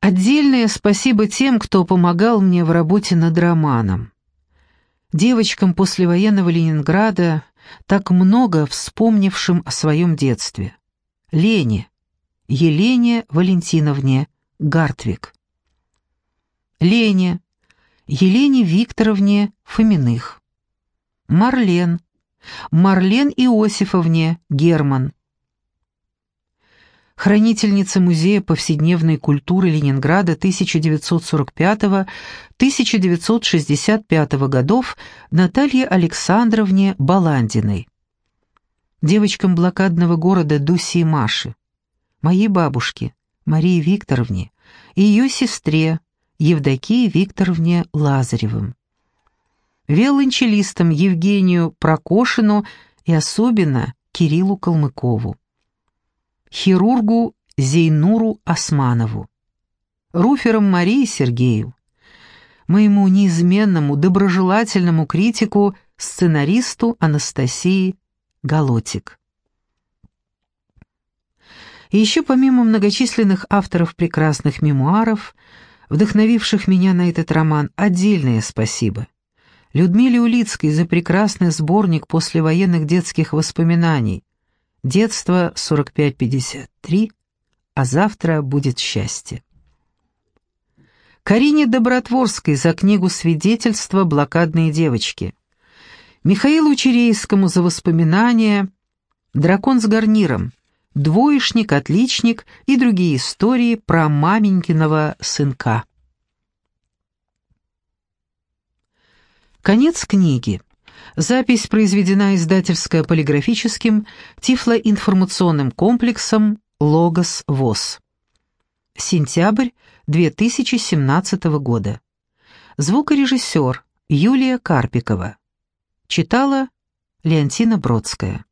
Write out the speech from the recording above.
Отдельное спасибо тем, кто помогал мне в работе над романом. Девочкам послевоенного Ленинграда, так много вспомнившим о своем детстве. Лене, Елене Валентиновне Гартвик. Лене, Елене Викторовне Фоминых. Марлен, Марлен Иосифовне Герман. Хранительница Музея повседневной культуры Ленинграда 1945-1965 годов Наталье Александровне Баландиной. Девочкам блокадного города Дуси и Маши моей бабушке, Марии Викторовне, и ее сестре, Евдокии Викторовне Лазаревым. Виолончелистам Евгению Прокошину и особенно Кириллу Калмыкову. Хирургу Зейнуру Османову. Руферам Марии Сергею. Моему неизменному доброжелательному критику, сценаристу Анастасии Голотик. И еще помимо многочисленных авторов прекрасных мемуаров, вдохновивших меня на этот роман, отдельное спасибо. Людмиле Улицкой за прекрасный сборник послевоенных детских воспоминаний. Детство 45-53, а завтра будет счастье. Карине Добротворской за книгу «Свидетельства блокадные девочки». Михаилу Черейскому за воспоминания «Дракон с гарниром», двоечник, отличник и другие истории про маменькиного сынка. Конец книги. Запись произведена издательско-полиграфическим тифлоинформационным комплексом «Логос ВОЗ». Сентябрь 2017 года. Звукорежиссер Юлия Карпикова. Читала Леонтина Бродская.